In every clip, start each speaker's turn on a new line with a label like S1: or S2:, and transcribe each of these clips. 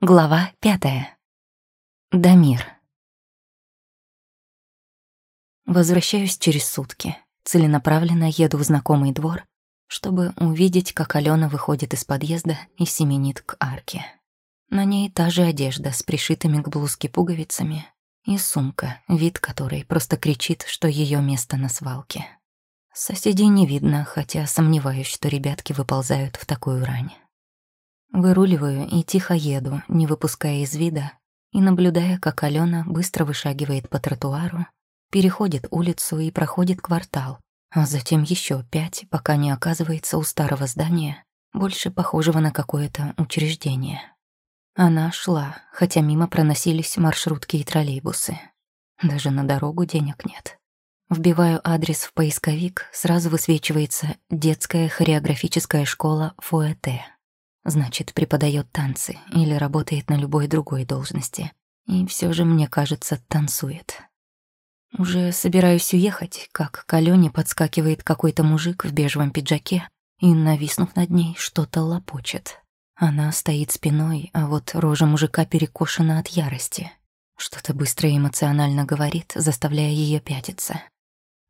S1: Глава пятая. Дамир. Возвращаюсь через сутки. Целенаправленно еду в знакомый двор, чтобы увидеть, как Алена выходит из подъезда и семенит к арке. На ней та же одежда с пришитыми к блузке пуговицами и сумка, вид которой просто кричит, что ее место на свалке. Соседей не видно, хотя сомневаюсь, что ребятки выползают в такую рань. Выруливаю и тихо еду, не выпуская из вида, и наблюдая, как Алена быстро вышагивает по тротуару, переходит улицу и проходит квартал, а затем еще пять, пока не оказывается у старого здания, больше похожего на какое-то учреждение. Она шла, хотя мимо проносились маршрутки и троллейбусы. Даже на дорогу денег нет. Вбиваю адрес в поисковик, сразу высвечивается детская хореографическая школа Фуэте. Значит, преподает танцы или работает на любой другой должности. И все же, мне кажется, танцует. Уже собираюсь уехать, как к Алёне подскакивает какой-то мужик в бежевом пиджаке и, нависнув над ней, что-то лопочет. Она стоит спиной, а вот рожа мужика перекошена от ярости. Что-то быстро и эмоционально говорит, заставляя ее пятиться.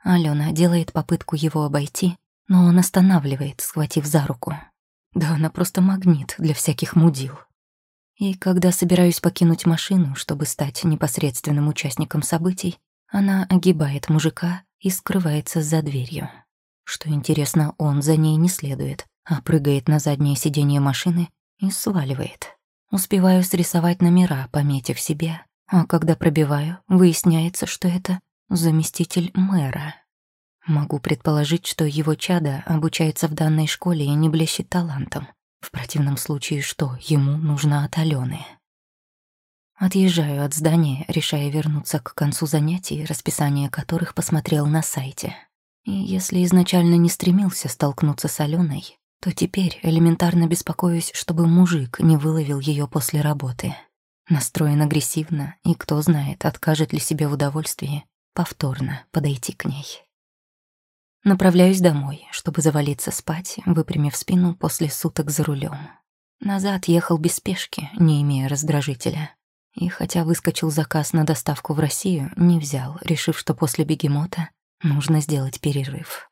S1: Алена делает попытку его обойти, но он останавливает, схватив за руку. Да она просто магнит для всяких мудил. И когда собираюсь покинуть машину, чтобы стать непосредственным участником событий, она огибает мужика и скрывается за дверью. Что интересно, он за ней не следует, а прыгает на заднее сиденье машины и сваливает. Успеваю срисовать номера, пометив себе, а когда пробиваю, выясняется, что это заместитель мэра. Могу предположить, что его чада обучается в данной школе и не блещет талантом. В противном случае что ему нужно от Алены? Отъезжаю от здания, решая вернуться к концу занятий, расписание которых посмотрел на сайте. И если изначально не стремился столкнуться с Аленой, то теперь элементарно беспокоюсь, чтобы мужик не выловил ее после работы. Настроен агрессивно, и кто знает, откажет ли себе в удовольствии повторно подойти к ней. Направляюсь домой, чтобы завалиться спать, выпрямив спину после суток за рулем. Назад ехал без спешки, не имея раздражителя. И хотя выскочил заказ на доставку в Россию, не взял, решив, что после бегемота нужно сделать перерыв.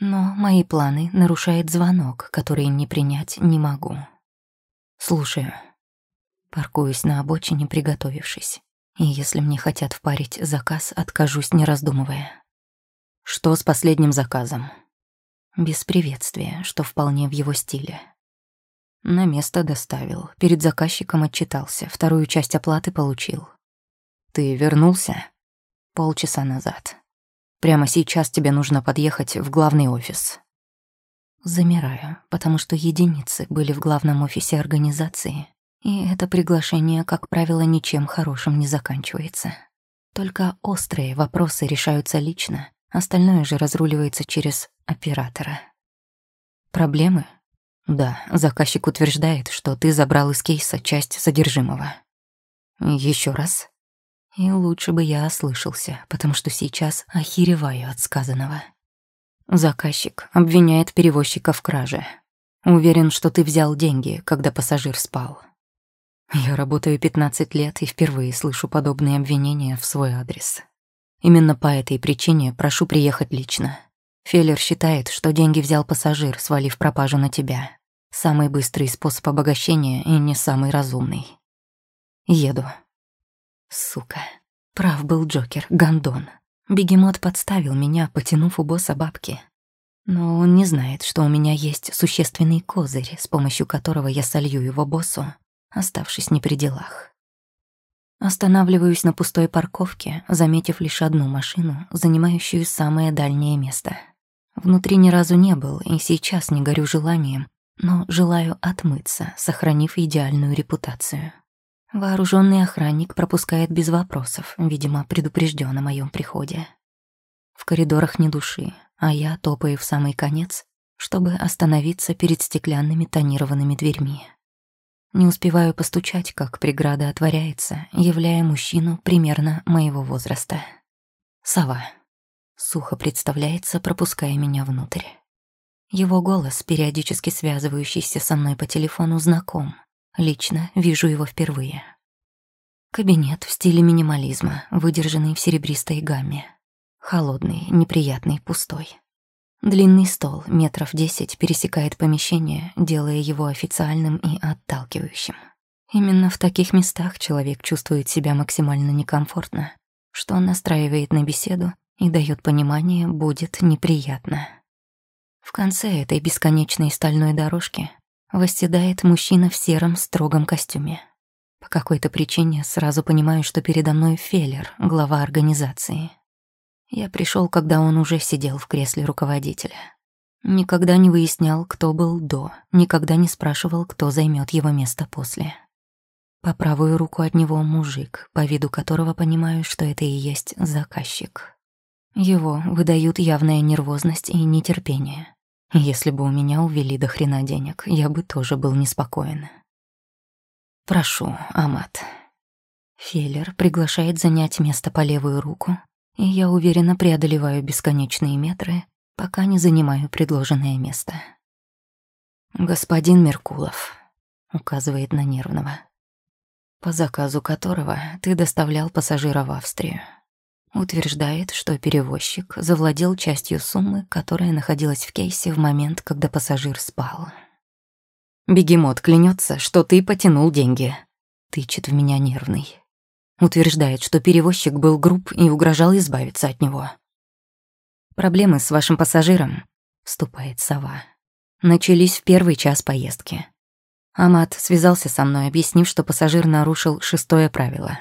S1: Но мои планы нарушает звонок, который не принять не могу. Слушаю. Паркуюсь на обочине, приготовившись. И если мне хотят впарить заказ, откажусь, не раздумывая. Что с последним заказом? Без приветствия, что вполне в его стиле. На место доставил, перед заказчиком отчитался, вторую часть оплаты получил. Ты вернулся? Полчаса назад. Прямо сейчас тебе нужно подъехать в главный офис. Замираю, потому что единицы были в главном офисе организации, и это приглашение, как правило, ничем хорошим не заканчивается. Только острые вопросы решаются лично, Остальное же разруливается через оператора. Проблемы? Да, заказчик утверждает, что ты забрал из кейса часть содержимого. Еще раз. И лучше бы я ослышался, потому что сейчас охереваю от сказанного. Заказчик обвиняет перевозчика в краже. Уверен, что ты взял деньги, когда пассажир спал. Я работаю 15 лет и впервые слышу подобные обвинения в свой адрес. Именно по этой причине прошу приехать лично. Феллер считает, что деньги взял пассажир, свалив пропажу на тебя. Самый быстрый способ обогащения и не самый разумный. Еду. Сука. Прав был Джокер, гондон. Бегемот подставил меня, потянув у босса бабки. Но он не знает, что у меня есть существенный козырь, с помощью которого я солью его боссу, оставшись не при делах. Останавливаюсь на пустой парковке, заметив лишь одну машину, занимающую самое дальнее место. Внутри ни разу не был, и сейчас не горю желанием, но желаю отмыться, сохранив идеальную репутацию. Вооруженный охранник пропускает без вопросов, видимо, предупрежден о моем приходе. В коридорах ни души, а я топаю в самый конец, чтобы остановиться перед стеклянными тонированными дверьми. Не успеваю постучать, как преграда отворяется, являя мужчину примерно моего возраста. Сова. Сухо представляется, пропуская меня внутрь. Его голос, периодически связывающийся со мной по телефону, знаком. Лично вижу его впервые. Кабинет в стиле минимализма, выдержанный в серебристой гамме. Холодный, неприятный, пустой. Длинный стол, метров десять, пересекает помещение, делая его официальным и отталкивающим. Именно в таких местах человек чувствует себя максимально некомфортно, что настраивает на беседу и дает понимание, будет неприятно. В конце этой бесконечной стальной дорожки восседает мужчина в сером строгом костюме. По какой-то причине сразу понимаю, что передо мной Феллер, глава организации. Я пришел, когда он уже сидел в кресле руководителя. Никогда не выяснял, кто был до, никогда не спрашивал, кто займет его место после. По правую руку от него мужик, по виду которого понимаю, что это и есть заказчик. Его выдают явная нервозность и нетерпение. Если бы у меня увели до хрена денег, я бы тоже был неспокоен. «Прошу, Амат». Феллер приглашает занять место по левую руку, и я уверенно преодолеваю бесконечные метры, пока не занимаю предложенное место. «Господин Меркулов», — указывает на нервного, по заказу которого ты доставлял пассажира в Австрию. Утверждает, что перевозчик завладел частью суммы, которая находилась в кейсе в момент, когда пассажир спал. «Бегемот клянется, что ты потянул деньги», — тычет в меня нервный. Утверждает, что перевозчик был груб и угрожал избавиться от него. «Проблемы с вашим пассажиром», — вступает сова, — начались в первый час поездки. Амат связался со мной, объяснив, что пассажир нарушил шестое правило.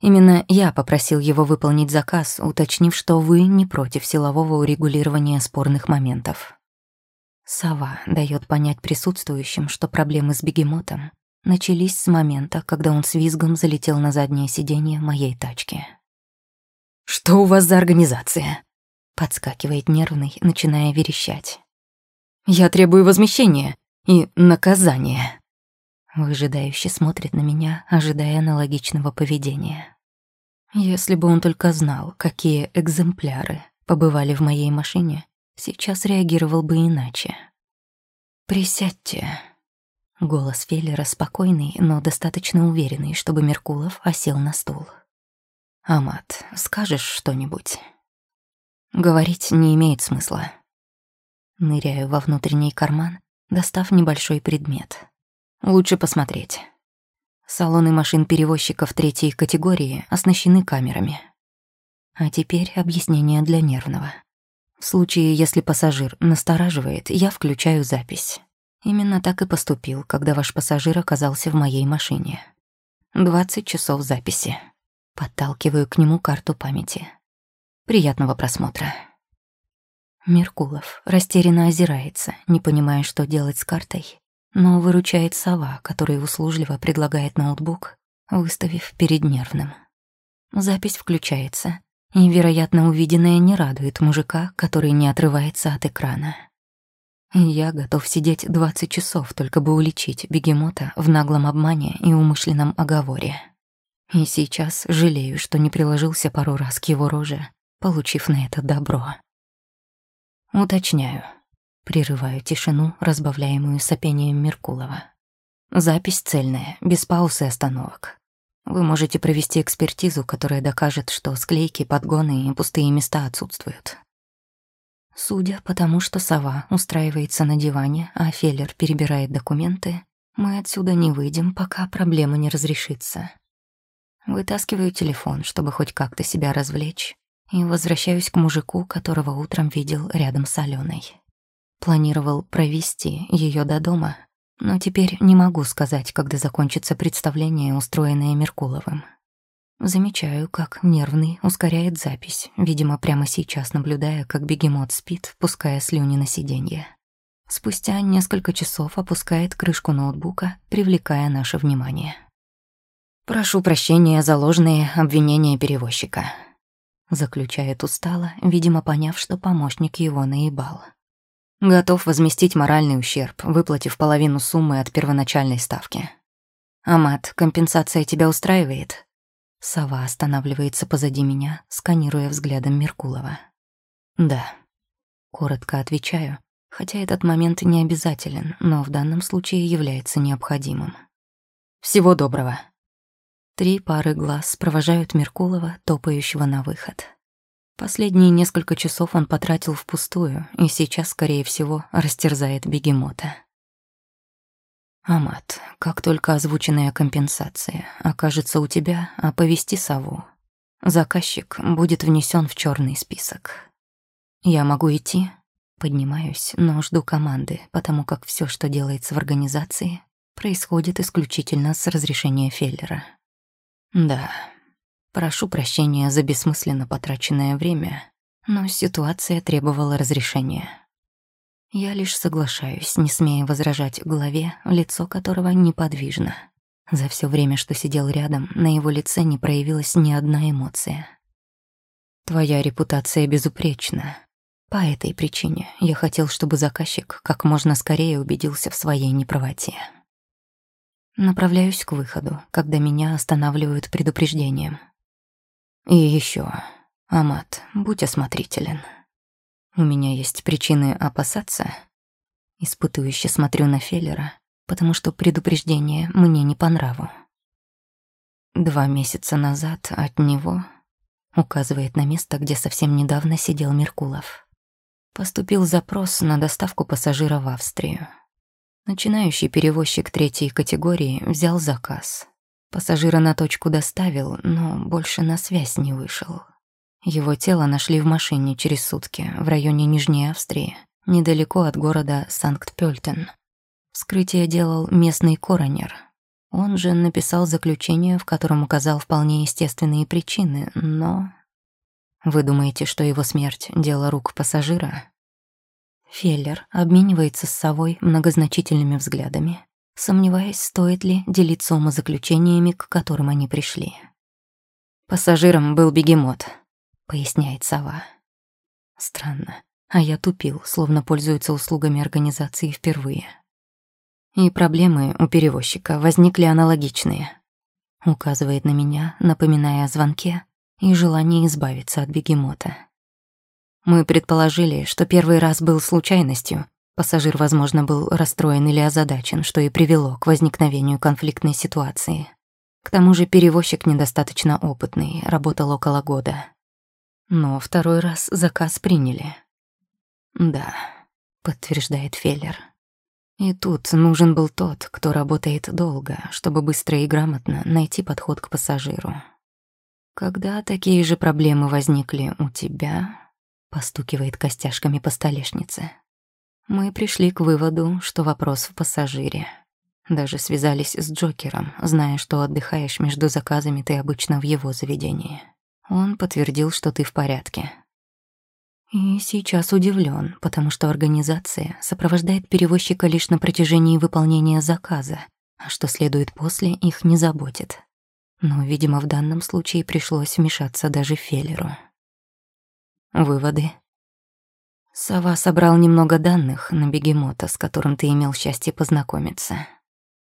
S1: Именно я попросил его выполнить заказ, уточнив, что вы не против силового урегулирования спорных моментов. Сова дает понять присутствующим, что проблемы с бегемотом начались с момента, когда он с визгом залетел на заднее сиденье моей тачки. «Что у вас за организация?» Подскакивает нервный, начиная верещать. «Я требую возмещения и наказания». Выжидающе смотрит на меня, ожидая аналогичного поведения. Если бы он только знал, какие экземпляры побывали в моей машине, сейчас реагировал бы иначе. «Присядьте», Голос Феллера спокойный, но достаточно уверенный, чтобы Меркулов осел на стул. «Амат, скажешь что-нибудь?» Говорить не имеет смысла. Ныряю во внутренний карман, достав небольшой предмет. Лучше посмотреть. Салоны машин перевозчиков третьей категории оснащены камерами. А теперь объяснение для нервного. В случае, если пассажир настораживает, я включаю запись. Именно так и поступил, когда ваш пассажир оказался в моей машине. 20 часов записи. Подталкиваю к нему карту памяти. Приятного просмотра. Меркулов растерянно озирается, не понимая, что делать с картой, но выручает сова, который услужливо предлагает ноутбук, выставив перед нервным. Запись включается, и, вероятно, увиденное не радует мужика, который не отрывается от экрана. Я готов сидеть 20 часов, только бы уличить бегемота в наглом обмане и умышленном оговоре. И сейчас жалею, что не приложился пару раз к его роже, получив на это добро. Уточняю. Прерываю тишину, разбавляемую сопением Меркулова. Запись цельная, без пауз и остановок. Вы можете провести экспертизу, которая докажет, что склейки, подгоны и пустые места отсутствуют. Судя по тому, что сова устраивается на диване, а Феллер перебирает документы, мы отсюда не выйдем, пока проблема не разрешится. Вытаскиваю телефон, чтобы хоть как-то себя развлечь, и возвращаюсь к мужику, которого утром видел рядом с Аленой. Планировал провести ее до дома, но теперь не могу сказать, когда закончится представление, устроенное Меркуловым. Замечаю, как нервный ускоряет запись, видимо, прямо сейчас наблюдая, как бегемот спит, пуская слюни на сиденье. Спустя несколько часов опускает крышку ноутбука, привлекая наше внимание. «Прошу прощения за ложные обвинения перевозчика», — заключает устало, видимо, поняв, что помощник его наебал. «Готов возместить моральный ущерб, выплатив половину суммы от первоначальной ставки. Амат, компенсация тебя устраивает?» Сова останавливается позади меня, сканируя взглядом Меркулова. «Да». Коротко отвечаю, хотя этот момент не обязателен, но в данном случае является необходимым. Всего доброго». Три пары глаз провожают Меркулова, топающего на выход. Последние несколько часов он потратил впустую и сейчас, скорее всего, растерзает бегемота. «Амат, как только озвученная компенсация окажется у тебя, оповести сову. Заказчик будет внесен в черный список. Я могу идти?» Поднимаюсь, но жду команды, потому как все, что делается в организации, происходит исключительно с разрешения Феллера. Да, прошу прощения за бессмысленно потраченное время, но ситуация требовала разрешения. Я лишь соглашаюсь, не смея возражать главе, лицо которого неподвижно. За все время, что сидел рядом, на его лице не проявилась ни одна эмоция. Твоя репутация безупречна. По этой причине я хотел, чтобы заказчик как можно скорее убедился в своей неправоте. Направляюсь к выходу, когда меня останавливают предупреждением. И еще, Амат, будь осмотрителен. У меня есть причины опасаться. Испытующе смотрю на Феллера, потому что предупреждение мне не по нраву. Два месяца назад от него указывает на место, где совсем недавно сидел Меркулов. Поступил запрос на доставку пассажира в Австрию. Начинающий перевозчик третьей категории взял заказ. Пассажира на точку доставил, но больше на связь не вышел. Его тело нашли в машине через сутки в районе Нижней Австрии, недалеко от города Санкт-Пёльтен. Вскрытие делал местный коронер. Он же написал заключение, в котором указал вполне естественные причины, но... Вы думаете, что его смерть — дело рук пассажира? Феллер обменивается с совой многозначительными взглядами, сомневаясь, стоит ли делиться умозаключениями, к которым они пришли. «Пассажиром был бегемот», — поясняет сова. Странно, а я тупил, словно пользуется услугами организации впервые. И проблемы у перевозчика возникли аналогичные. Указывает на меня, напоминая о звонке и желании избавиться от бегемота. Мы предположили, что первый раз был случайностью. Пассажир, возможно, был расстроен или озадачен, что и привело к возникновению конфликтной ситуации. К тому же перевозчик недостаточно опытный, работал около года. Но второй раз заказ приняли. «Да», — подтверждает Феллер. И тут нужен был тот, кто работает долго, чтобы быстро и грамотно найти подход к пассажиру. Когда такие же проблемы возникли у тебя, постукивает костяшками по столешнице. Мы пришли к выводу, что вопрос в пассажире. Даже связались с Джокером, зная, что отдыхаешь между заказами ты обычно в его заведении. Он подтвердил, что ты в порядке. И сейчас удивлен, потому что организация сопровождает перевозчика лишь на протяжении выполнения заказа, а что следует после, их не заботит. Но, видимо, в данном случае пришлось вмешаться даже Феллеру. Выводы. Сова собрал немного данных на бегемота, с которым ты имел счастье познакомиться.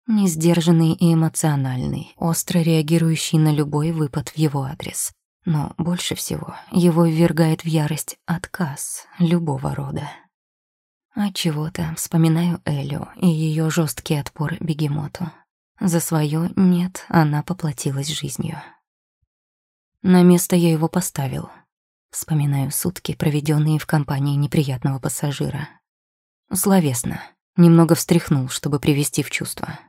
S1: Несдержанный и эмоциональный, остро реагирующий на любой выпад в его адрес. Но больше всего его ввергает в ярость отказ любого рода. А чего-то вспоминаю Элю и ее жесткий отпор бегемоту. За свое «нет» она поплатилась жизнью. На место я его поставил — Вспоминаю сутки, проведенные в компании неприятного пассажира. Словесно, немного встряхнул, чтобы привести в чувство.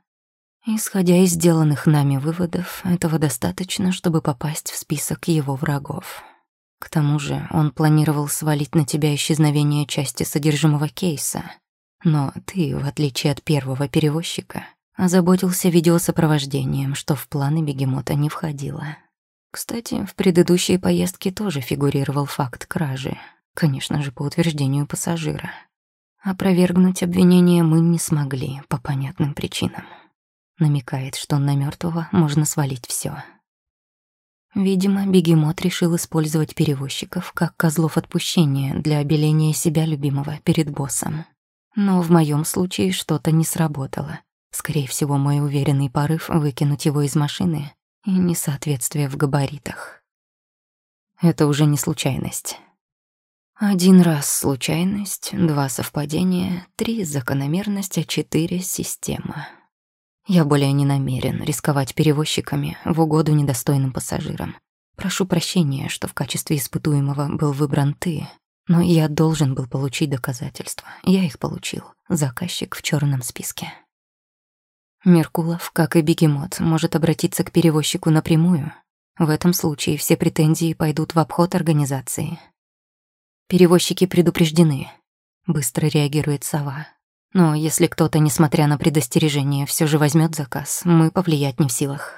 S1: Исходя из сделанных нами выводов, этого достаточно, чтобы попасть в список его врагов. К тому же он планировал свалить на тебя исчезновение части содержимого кейса. Но ты, в отличие от первого перевозчика, озаботился видеосопровождением, что в планы бегемота не входило. Кстати, в предыдущей поездке тоже фигурировал факт кражи. Конечно же, по утверждению пассажира. Опровергнуть обвинение мы не смогли по понятным причинам. Намекает, что на мертвого можно свалить все. Видимо, бегемот решил использовать перевозчиков как козлов отпущения для обеления себя любимого перед боссом. Но в моем случае что-то не сработало. Скорее всего, мой уверенный порыв выкинуть его из машины и несоответствие в габаритах. Это уже не случайность. Один раз случайность, два совпадения, три закономерность, а четыре система. Я более не намерен рисковать перевозчиками в угоду недостойным пассажирам. Прошу прощения, что в качестве испытуемого был выбран ты, но я должен был получить доказательства. Я их получил. Заказчик в черном списке. Меркулов, как и Бегемот, может обратиться к перевозчику напрямую. В этом случае все претензии пойдут в обход организации. Перевозчики предупреждены. Быстро реагирует сова. Но если кто-то, несмотря на предостережение, все же возьмет заказ, мы повлиять не в силах.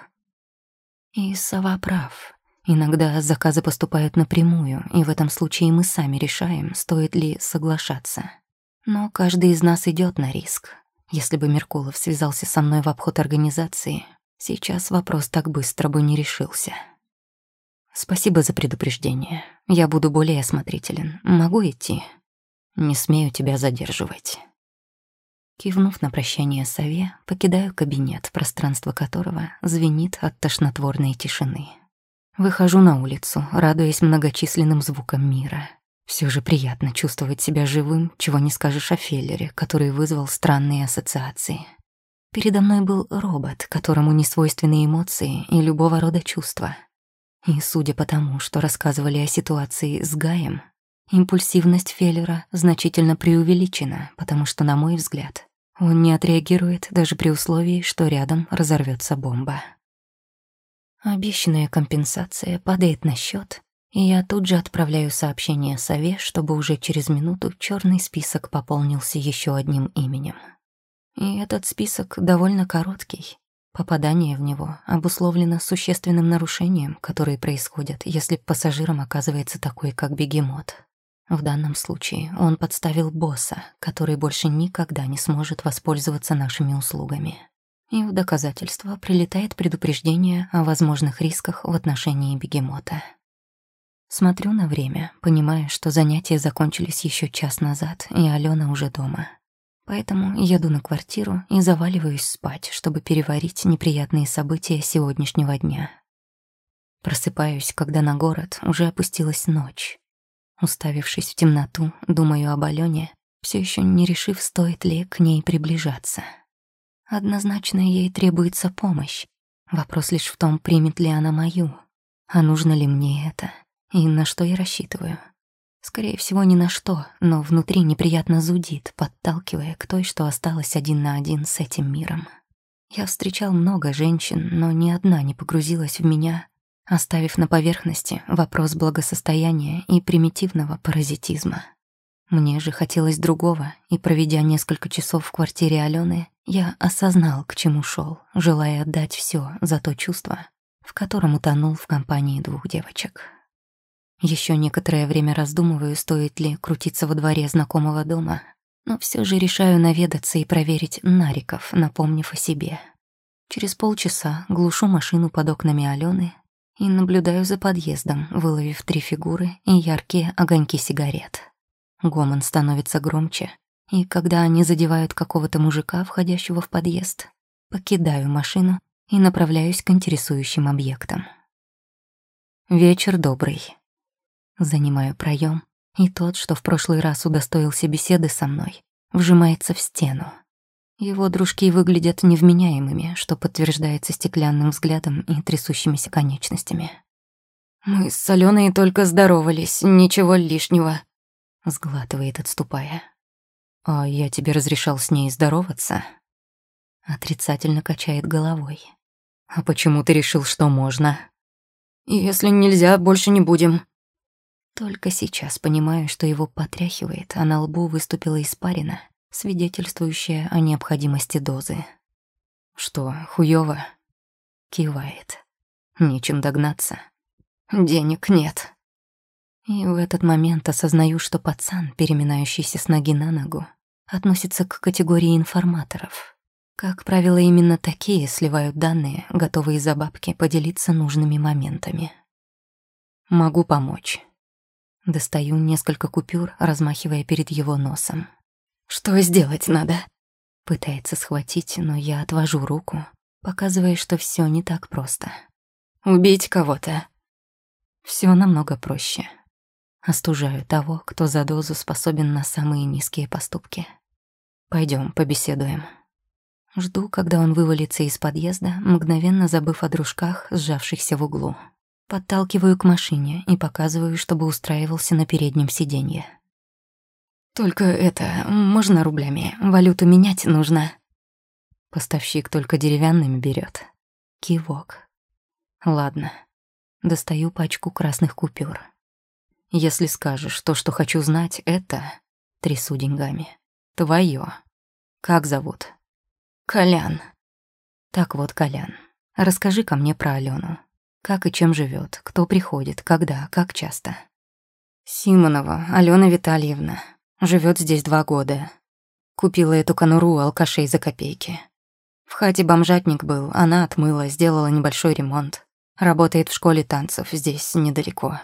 S1: И сова прав. Иногда заказы поступают напрямую, и в этом случае мы сами решаем, стоит ли соглашаться. Но каждый из нас идет на риск. Если бы Меркулов связался со мной в обход организации, сейчас вопрос так быстро бы не решился. Спасибо за предупреждение. Я буду более осмотрителен. Могу идти? Не смею тебя задерживать. Кивнув на прощание сове, покидаю кабинет, пространство которого звенит от тошнотворной тишины. Выхожу на улицу, радуясь многочисленным звукам мира. Все же приятно чувствовать себя живым, чего не скажешь о Феллере, который вызвал странные ассоциации. Передо мной был робот, которому не свойственны эмоции и любого рода чувства. И судя по тому, что рассказывали о ситуации с Гаем, импульсивность Феллера значительно преувеличена, потому что, на мой взгляд, он не отреагирует даже при условии, что рядом разорвется бомба. Обещанная компенсация падает на счет, и я тут же отправляю сообщение сове, чтобы уже через минуту черный список пополнился еще одним именем. И этот список довольно короткий. Попадание в него обусловлено существенным нарушением, которые происходят, если пассажиром оказывается такой, как бегемот. В данном случае он подставил босса, который больше никогда не сможет воспользоваться нашими услугами и в доказательство прилетает предупреждение о возможных рисках в отношении бегемота. Смотрю на время, понимая, что занятия закончились еще час назад, и Алена уже дома. Поэтому еду на квартиру и заваливаюсь спать, чтобы переварить неприятные события сегодняшнего дня. Просыпаюсь, когда на город уже опустилась ночь. Уставившись в темноту, думаю об Алене, все еще не решив, стоит ли к ней приближаться. Однозначно ей требуется помощь. Вопрос лишь в том, примет ли она мою. А нужно ли мне это? И на что я рассчитываю? Скорее всего, ни на что, но внутри неприятно зудит, подталкивая к той, что осталась один на один с этим миром. Я встречал много женщин, но ни одна не погрузилась в меня, оставив на поверхности вопрос благосостояния и примитивного паразитизма. Мне же хотелось другого, и, проведя несколько часов в квартире Алены, я осознал, к чему шел, желая отдать все за то чувство, в котором утонул в компании двух девочек. Еще некоторое время раздумываю, стоит ли крутиться во дворе знакомого дома, но все же решаю наведаться и проверить Нариков, напомнив о себе. Через полчаса глушу машину под окнами Алены и наблюдаю за подъездом, выловив три фигуры и яркие огоньки сигарет. Гомон становится громче, и когда они задевают какого-то мужика, входящего в подъезд, покидаю машину и направляюсь к интересующим объектам. Вечер добрый. Занимаю проем, и тот, что в прошлый раз удостоился беседы со мной, вжимается в стену. Его дружки выглядят невменяемыми, что подтверждается стеклянным взглядом и трясущимися конечностями. «Мы с Аленой только здоровались, ничего лишнего», Сглатывает, отступая. «А я тебе разрешал с ней здороваться?» Отрицательно качает головой. «А почему ты решил, что можно?» «Если нельзя, больше не будем». Только сейчас понимаю, что его потряхивает, а на лбу выступила испарина, свидетельствующая о необходимости дозы. «Что, хуёво?» Кивает. «Нечем догнаться». «Денег нет». И в этот момент осознаю, что пацан, переминающийся с ноги на ногу, относится к категории информаторов. Как правило, именно такие сливают данные, готовые за бабки поделиться нужными моментами. Могу помочь. Достаю несколько купюр, размахивая перед его носом. «Что сделать надо?» Пытается схватить, но я отвожу руку, показывая, что все не так просто. «Убить кого-то?» Все намного проще. Остужаю того, кто за дозу способен на самые низкие поступки. Пойдем, побеседуем. Жду, когда он вывалится из подъезда, мгновенно забыв о дружках, сжавшихся в углу. Подталкиваю к машине и показываю, чтобы устраивался на переднем сиденье. «Только это, можно рублями? Валюту менять нужно». Поставщик только деревянными берет. Кивок. Ладно. Достаю пачку красных купюр. Если скажешь то, что хочу знать, это... Трясу деньгами. Твоё. Как зовут? Колян. Так вот, Колян, расскажи ко мне про Алену. Как и чем живет, кто приходит, когда, как часто. Симонова Алена Витальевна. Живет здесь два года. Купила эту конуру алкашей за копейки. В хате бомжатник был, она отмыла, сделала небольшой ремонт. Работает в школе танцев, здесь недалеко.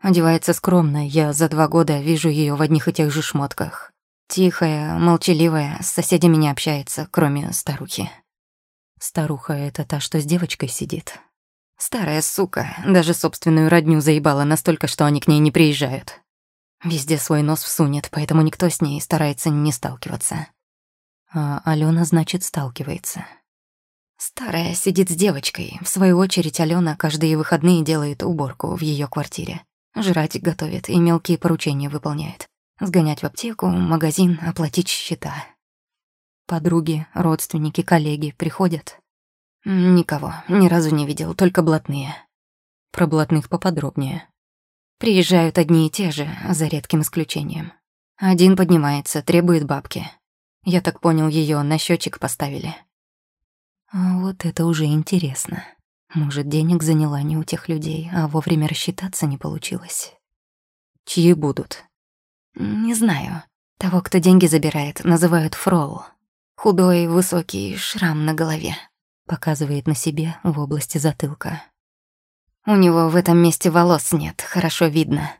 S1: Одевается скромно, я за два года вижу ее в одних и тех же шмотках. Тихая, молчаливая, с соседями не общается, кроме старухи. Старуха — это та, что с девочкой сидит. Старая сука, даже собственную родню заебала настолько, что они к ней не приезжают. Везде свой нос всунет, поэтому никто с ней старается не сталкиваться. А Алена, значит, сталкивается. Старая сидит с девочкой. В свою очередь Алена каждые выходные делает уборку в ее квартире. Жрать готовит и мелкие поручения выполняет. Сгонять в аптеку, магазин, оплатить счета. Подруги, родственники, коллеги приходят? Никого, ни разу не видел, только блатные. Про блатных поподробнее. Приезжают одни и те же, за редким исключением. Один поднимается, требует бабки. Я так понял, ее на счетчик поставили. А вот это уже интересно. Может, денег заняла не у тех людей, а вовремя рассчитаться не получилось. Чьи будут? Не знаю. Того, кто деньги забирает, называют фрол. Худой, высокий, шрам на голове. Показывает на себе в области затылка. У него в этом месте волос нет, хорошо видно.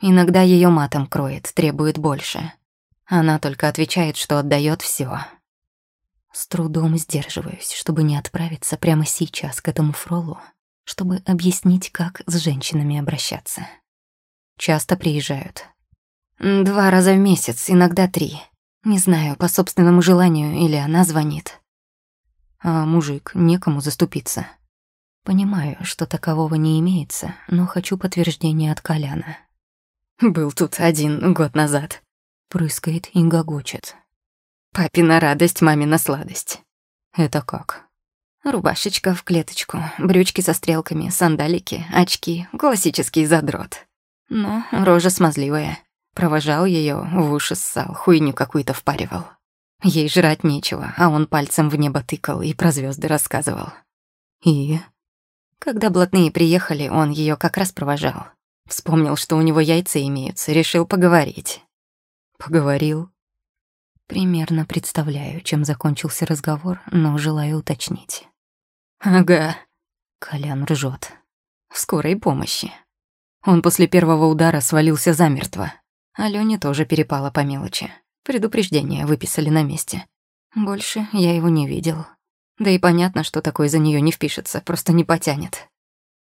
S1: Иногда ее матом кроет, требует больше. Она только отвечает, что отдает все. С трудом сдерживаюсь, чтобы не отправиться прямо сейчас к этому фролу, чтобы объяснить, как с женщинами обращаться. Часто приезжают. Два раза в месяц, иногда три. Не знаю, по собственному желанию или она звонит. А мужик, некому заступиться. Понимаю, что такового не имеется, но хочу подтверждения от Коляна. Был тут один год назад. Прыскает и гогочет. Папина радость, мамина сладость. Это как? Рубашечка в клеточку, брючки со стрелками, сандалики, очки, классический задрот. Но рожа смазливая. Провожал ее, в уши ссал, хуйню какую-то впаривал. Ей жрать нечего, а он пальцем в небо тыкал и про звезды рассказывал. И... Когда блатные приехали, он ее как раз провожал. Вспомнил, что у него яйца имеются, решил поговорить. Поговорил, Примерно представляю, чем закончился разговор, но желаю уточнить. «Ага», — Колян ржет. «В скорой помощи». Он после первого удара свалился замертво. Алёне тоже перепало по мелочи. Предупреждение выписали на месте. Больше я его не видел. Да и понятно, что такой за неё не впишется, просто не потянет.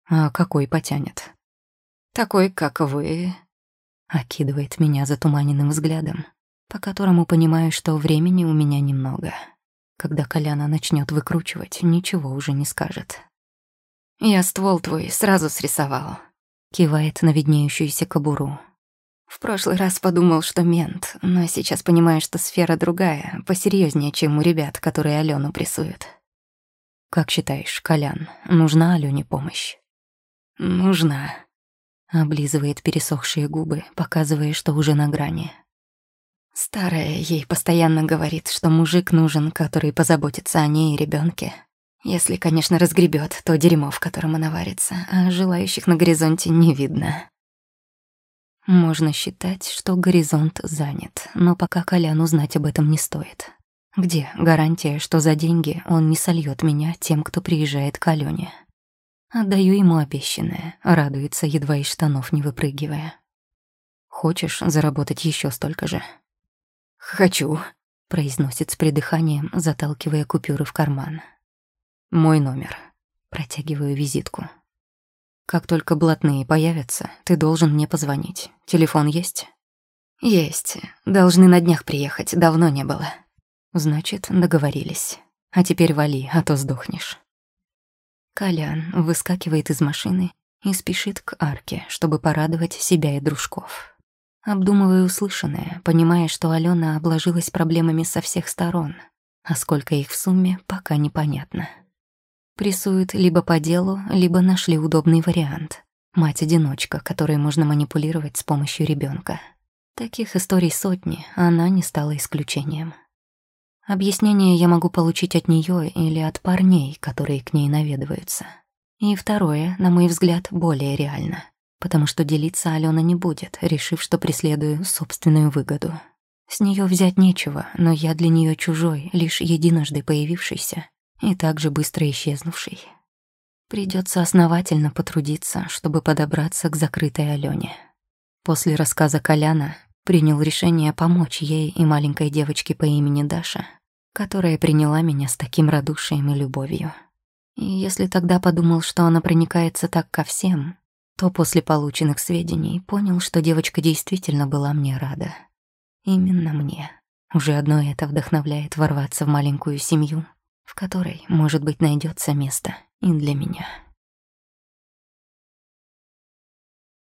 S1: А какой потянет? Такой, как вы. Окидывает меня затуманенным взглядом по которому понимаю, что времени у меня немного. Когда Коляна начнет выкручивать, ничего уже не скажет. «Я ствол твой сразу срисовал», — кивает на виднеющуюся кобуру. «В прошлый раз подумал, что мент, но сейчас понимаю, что сфера другая, посерьезнее, чем у ребят, которые Алену прессуют». «Как считаешь, Колян, нужна Алене помощь?» «Нужна», — облизывает пересохшие губы, показывая, что уже на грани. Старая ей постоянно говорит, что мужик нужен, который позаботится о ней и ребенке. Если, конечно, разгребет то дерьмо, в котором она варится, а желающих на горизонте не видно. Можно считать, что горизонт занят, но пока Коляну знать об этом не стоит. Где гарантия, что за деньги он не сольет меня тем, кто приезжает к Алёне? Отдаю ему обещанное, радуется, едва из штанов не выпрыгивая. Хочешь заработать еще столько же? «Хочу», — произносит с придыханием, заталкивая купюры в карман. «Мой номер». Протягиваю визитку. «Как только блатные появятся, ты должен мне позвонить. Телефон есть?» «Есть. Должны на днях приехать, давно не было». «Значит, договорились». А теперь вали, а то сдохнешь. Колян выскакивает из машины и спешит к арке, чтобы порадовать себя и дружков. Обдумывая услышанное, понимая, что Алена обложилась проблемами со всех сторон, а сколько их в сумме, пока непонятно. Прессуют либо по делу, либо нашли удобный вариант. Мать-одиночка, которой можно манипулировать с помощью ребенка. Таких историй сотни, а она не стала исключением. Объяснение я могу получить от нее или от парней, которые к ней наведываются. И второе, на мой взгляд, более реально, потому что делиться Алена не будет, решив, что преследую собственную выгоду. С нее взять нечего, но я для нее чужой, лишь единожды появившийся и также быстро исчезнувший. Придется основательно потрудиться, чтобы подобраться к закрытой Алене. После рассказа Коляна принял решение помочь ей и маленькой девочке по имени Даша, которая приняла меня с таким радушием и любовью. И если тогда подумал, что она проникается так ко всем, то после полученных сведений понял, что девочка действительно была мне рада. Именно мне. Уже одно это вдохновляет ворваться в маленькую семью, в которой, может быть, найдется место и для меня.